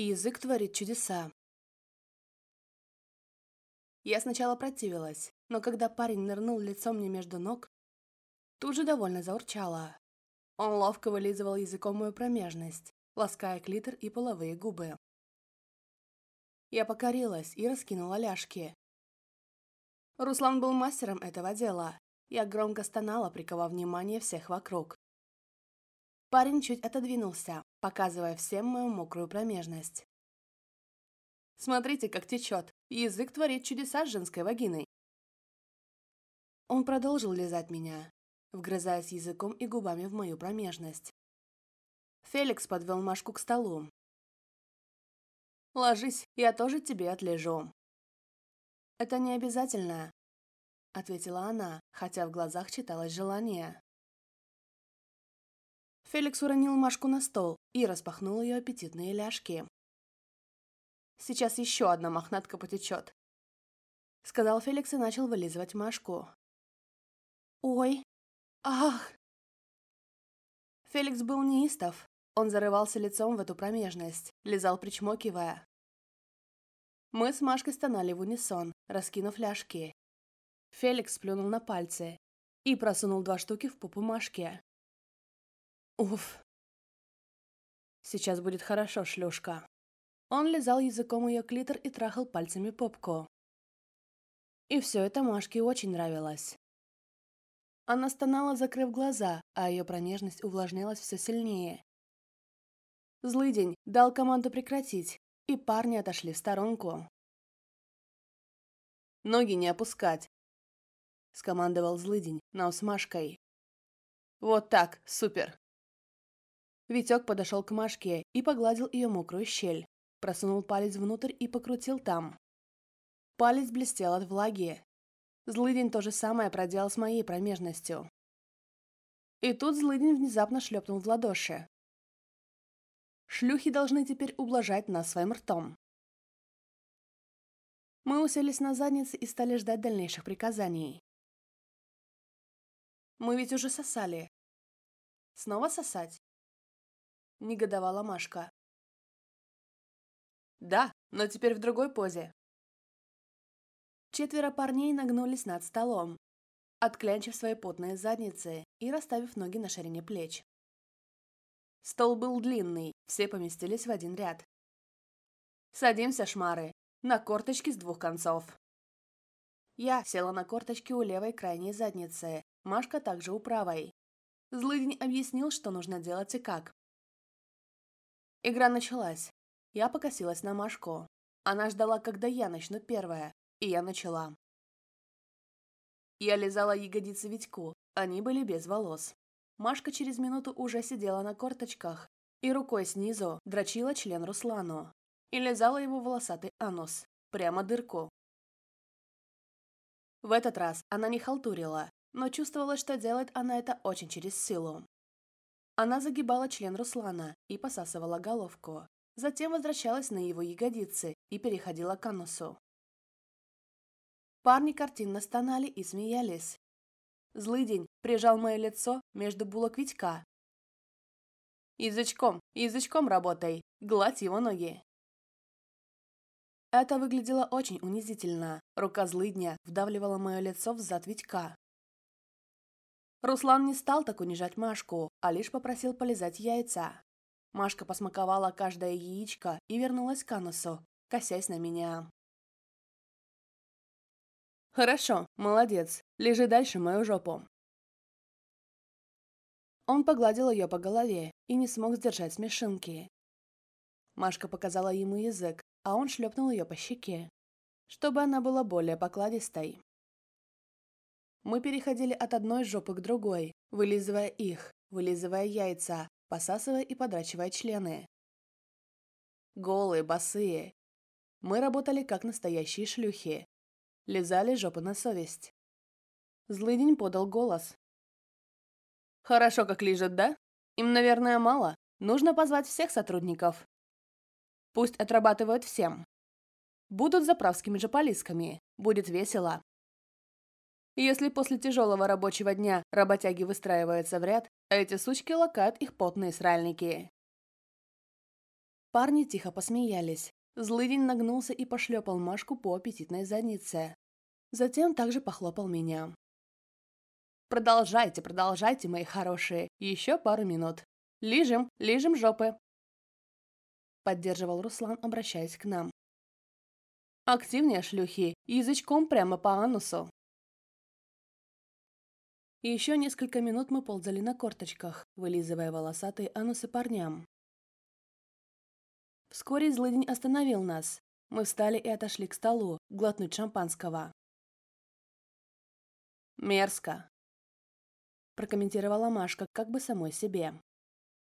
и язык творит чудеса. Я сначала противилась, но когда парень нырнул лицом мне между ног, тут же довольно заурчала. Он ловко вылизывал языком мою промежность, лаская клитор и половые губы. Я покорилась и раскинула ляжки. Руслан был мастером этого дела. Я громко стонала, приковав внимание всех вокруг. Парень чуть отодвинулся, показывая всем мою мокрую промежность. Смотрите, как течет. Язык творит чудеса с женской вагиной. Он продолжил лизать меня, вгрызаясь языком и губами в мою промежность. Феликс подвел Машку к столу. «Ложись, я тоже тебе отлежу». «Это не обязательно», — ответила она, хотя в глазах читалось желание. Феликс уронил Машку на стол и распахнул ее аппетитные ляжки. «Сейчас еще одна мохнатка потечет», — сказал Феликс и начал вылизывать Машку. «Ой! Ах!» Феликс был неистов. Он зарывался лицом в эту промежность, лизал причмокивая. Мы с Машкой стонали в унисон, раскинув ляжки. Феликс плюнул на пальцы и просунул два штуки в пупу Машке. Уф. Сейчас будет хорошо, шлюшка. Он лизал языком ее клитор и трахал пальцами попку. И все это Машке очень нравилось. Она стонала, закрыв глаза, а ее промежность увлажнялась все сильнее. Злыдень дал команду прекратить, и парни отошли в сторонку. «Ноги не опускать!» — скомандовал злыдень на усмашкой. «Вот так, супер!» Витек подошел к Машке и погладил ее мокрую щель. Просунул палец внутрь и покрутил там. Палец блестел от влаги. Злыдень то же самое проделал с моей промежностью. И тут Злыдень внезапно шлепнул в ладоши. Шлюхи должны теперь ублажать нас своим ртом. Мы уселись на задницы и стали ждать дальнейших приказаний. Мы ведь уже сосали. Снова сосать? – негодовала Машка. «Да, но теперь в другой позе». Четверо парней нагнулись над столом, отклянчив свои потные задницы и расставив ноги на ширине плеч. Стол был длинный, все поместились в один ряд. «Садимся, шмары, на корточки с двух концов». Я села на корточки у левой крайней задницы, Машка также у правой. Злыдень объяснил, что нужно делать и как. Игра началась. Я покосилась на Машку. Она ждала, когда я начну первая, и я начала. Я лизала ягодицы Витьку, они были без волос. Машка через минуту уже сидела на корточках и рукой снизу дрочила член Руслану и лизала его волосатый анус, прямо дырку. В этот раз она не халтурила, но чувствовала, что делает она это очень через силу. Она загибала член Руслана и посасывала головку. Затем возвращалась на его ягодицы и переходила к анусу. Парни картинно стонали и смеялись. Злыдень прижал мое лицо между булок Витька. «Язычком, язычком работай, гладь его ноги!» Это выглядело очень унизительно. Рука злыдня вдавливала мое лицо в зад Витька. Руслан не стал так унижать Машку, а лишь попросил полезать яйца. Машка посмаковала каждое яичко и вернулась к анусу, косясь на меня. «Хорошо, молодец. Лежи дальше мою жопу». Он погладил ее по голове и не смог сдержать смешинки. Машка показала ему язык, а он шлепнул ее по щеке, чтобы она была более покладистой. Мы переходили от одной жопы к другой, вылизывая их, вылизывая яйца, посасывая и подрачивая члены. Голые, босые. Мы работали как настоящие шлюхи. Лизали жопы на совесть. Злыдень подал голос. «Хорошо, как лижет, да? Им, наверное, мало. Нужно позвать всех сотрудников. Пусть отрабатывают всем. Будут заправскими же полисками. Будет весело. Если после тяжелого рабочего дня работяги выстраиваются в ряд, эти сучки лакают их потные сральники. Парни тихо посмеялись. Злыдень нагнулся и пошлепал Машку по аппетитной заднице. Затем также похлопал меня. «Продолжайте, продолжайте, мои хорошие. Еще пару минут. Лижем, лижем жопы!» Поддерживал Руслан, обращаясь к нам. «Активнее, шлюхи, язычком прямо по анусу!» И еще несколько минут мы ползали на корточках, вылизывая волосатые анусы парням. Вскоре злыдень остановил нас. Мы встали и отошли к столу, глотнуть шампанского. «Мерзко», – прокомментировала Машка как бы самой себе.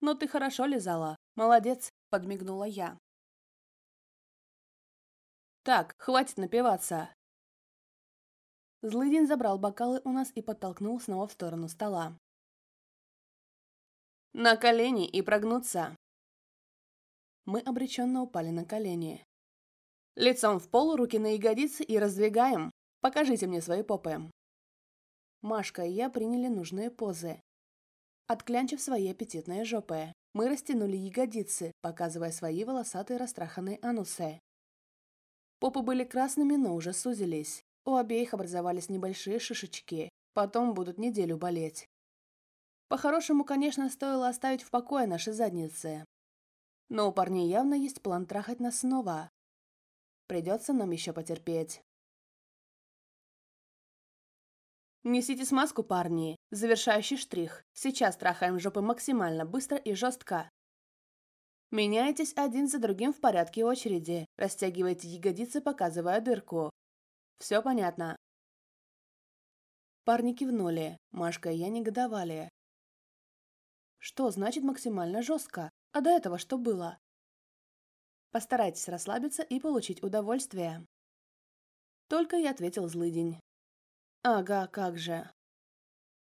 «Но ты хорошо лизала. Молодец», – подмигнула я. «Так, хватит напиваться. Злыдин забрал бокалы у нас и подтолкнул снова в сторону стола. «На колени и прогнуться!» Мы обреченно упали на колени. «Лицом в пол, руки на ягодицы и раздвигаем! Покажите мне свои попы!» Машка и я приняли нужные позы. Отклянчив свои аппетитные жопы, мы растянули ягодицы, показывая свои волосатые растраханные анусы. Попы были красными, но уже сузились. У обеих образовались небольшие шишечки, потом будут неделю болеть. По-хорошему, конечно, стоило оставить в покое наши задницы. Но у парней явно есть план трахать нас снова. Придется нам еще потерпеть. Несите смазку, парни. Завершающий штрих. Сейчас трахаем жопы максимально быстро и жестко. Меняйтесь один за другим в порядке очереди. Растягивайте ягодицы, показывая дырку. Все понятно. Парни кивнули, Машка и я негодовали. Что значит максимально жестко? А до этого что было? Постарайтесь расслабиться и получить удовольствие. Только я ответил злыдень. Ага, как же.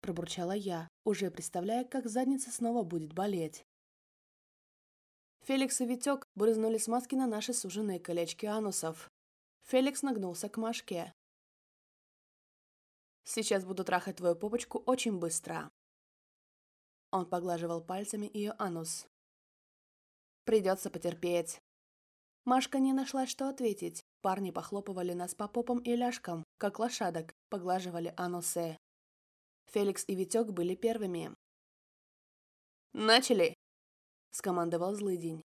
Пробурчала я, уже представляя, как задница снова будет болеть. Феликс и Витек брызнули смазки на наши суженные колечки анусов. Феликс нагнулся к Машке. «Сейчас буду трахать твою попочку очень быстро». Он поглаживал пальцами ее анус. «Придется потерпеть». Машка не нашла, что ответить. Парни похлопывали нас по попам и ляжкам, как лошадок, поглаживали анусы. Феликс и Витек были первыми. «Начали!» – скомандовал злый день.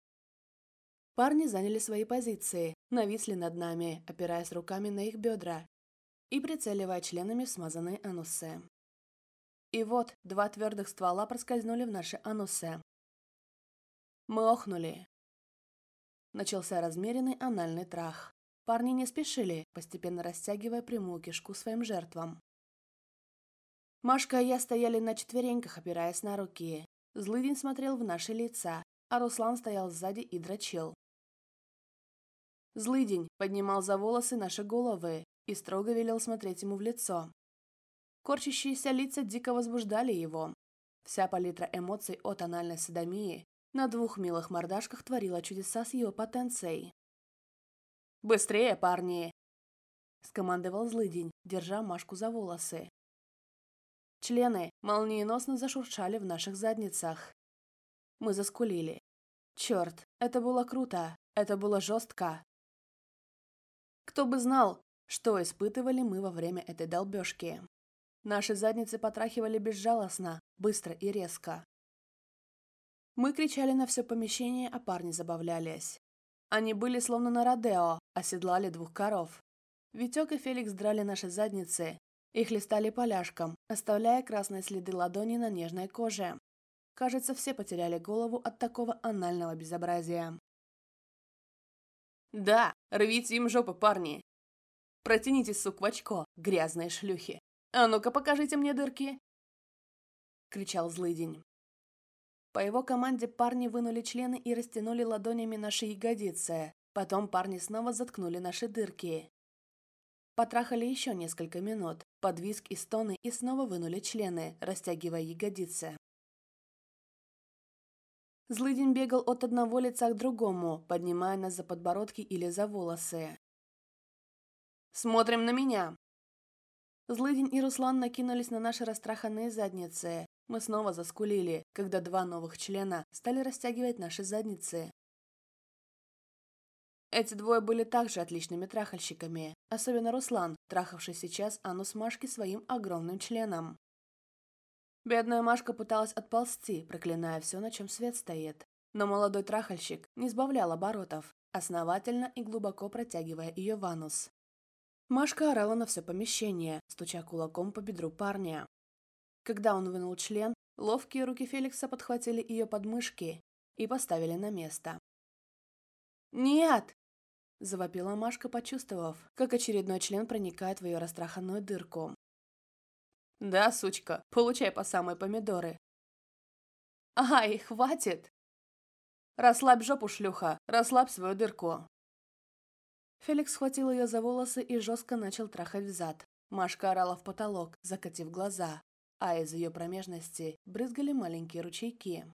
Парни заняли свои позиции, нависли над нами, опираясь руками на их бедра и прицеливая членами в смазанные анусы. И вот два твердых ствола проскользнули в наши анусы. Мы охнули. Начался размеренный анальный трах. Парни не спешили, постепенно растягивая прямую кишку своим жертвам. Машка и я стояли на четвереньках, опираясь на руки. Злыдень смотрел в наши лица, а Руслан стоял сзади и дрочил. Злыдень поднимал за волосы наши головы и строго велел смотреть ему в лицо. Корчащиеся лица дико возбуждали его. Вся палитра эмоций от анальной садомии на двух милых мордашках творила чудеса с его потенцией. «Быстрее, парни!» – скомандовал злыдень, держа Машку за волосы. Члены молниеносно зашуршали в наших задницах. Мы заскулили. Черт, это было круто, это было жестко, кто бы знал, что испытывали мы во время этой долбежки. Наши задницы потрахивали безжалостно, быстро и резко. Мы кричали на все помещение, а парни забавлялись. Они были словно на Родео, оседлали двух коров. Витек и Феликс драли наши задницы их листали поляшком, оставляя красные следы ладони на нежной коже. Кажется, все потеряли голову от такого анального безобразия. Да, Рвите им жопы, парни. Протяните, сук, в очко, грязные шлюхи. А ну-ка, покажите мне дырки. Кричал злый день. По его команде парни вынули члены и растянули ладонями наши ягодицы. Потом парни снова заткнули наши дырки. Потрахали еще несколько минут, подвиск и стоны и снова вынули члены, растягивая ягодицы. Злыдень бегал от одного лица к другому, поднимая нас за подбородки или за волосы. «Смотрим на меня!» Злыдень и Руслан накинулись на наши растраханные задницы. Мы снова заскулили, когда два новых члена стали растягивать наши задницы. Эти двое были также отличными трахальщиками, особенно Руслан, трахавший сейчас анус Машки своим огромным членом. Бедная Машка пыталась отползти, проклиная все, на чем свет стоит. Но молодой трахальщик не сбавлял оборотов, основательно и глубоко протягивая ее в анус. Машка орала на все помещение, стуча кулаком по бедру парня. Когда он вынул член, ловкие руки Феликса подхватили ее подмышки и поставили на место. «Нет!» – завопила Машка, почувствовав, как очередной член проникает в ее растраханную дырку. Да, сучка, получай по самые помидоры. Ай, хватит! Расслабь жопу, шлюха, расслабь свою дырку. Феликс схватил ее за волосы и жестко начал трахать взад. Машка орала в потолок, закатив глаза, а из ее промежности брызгали маленькие ручейки.